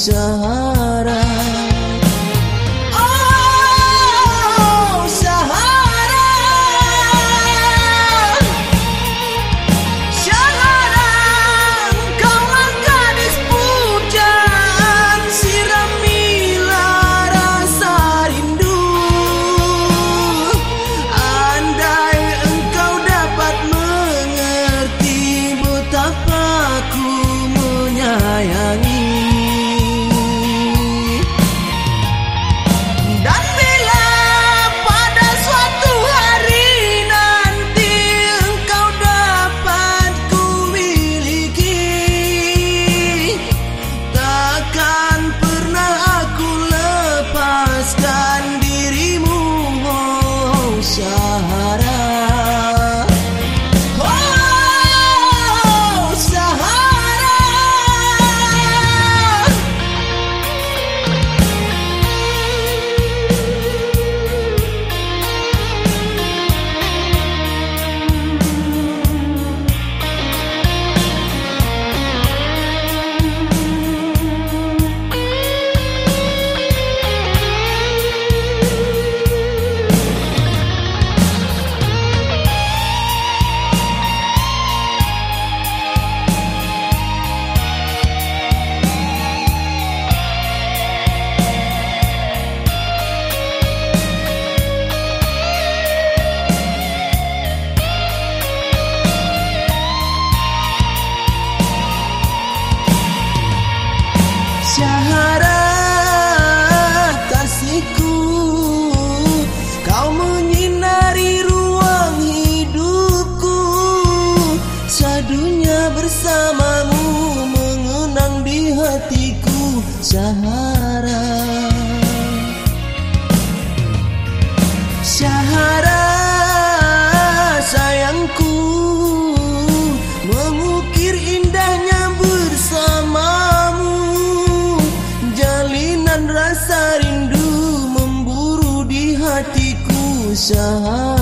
想 heart syahara. Syahara sayangku Mengukir indahnya bersamamu. Jalinan rasa rindu memburu di hatiku syahara.